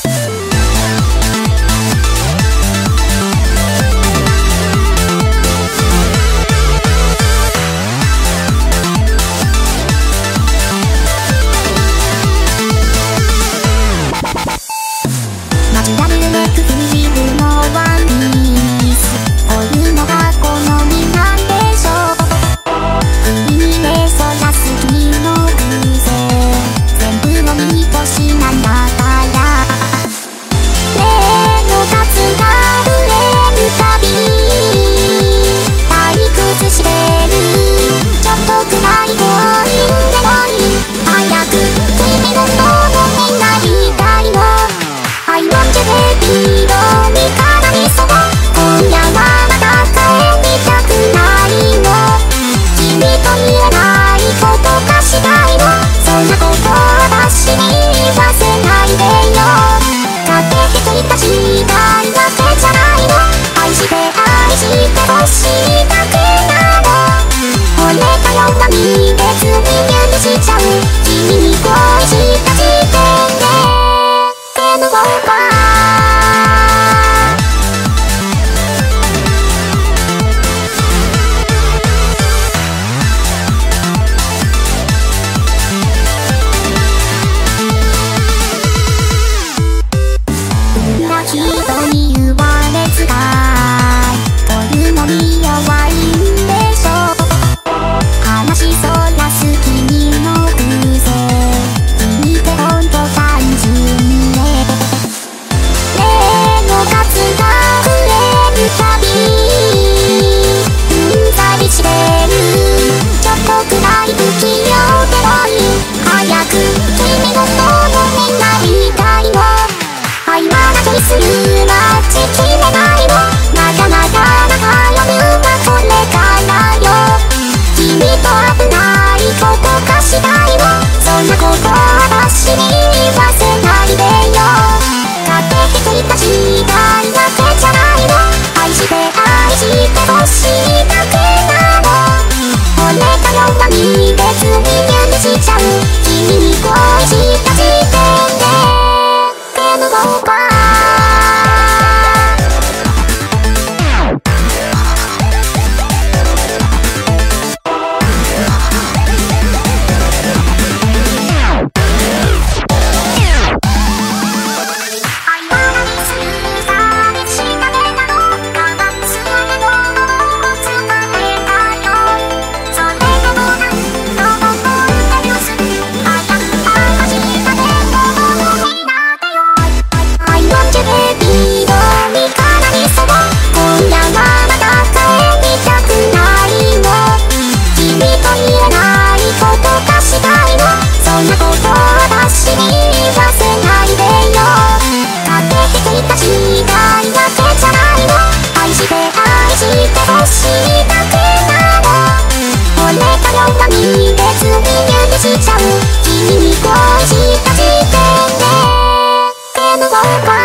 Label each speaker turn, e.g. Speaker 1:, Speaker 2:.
Speaker 1: し君がそんなこと私に言わせ Oh,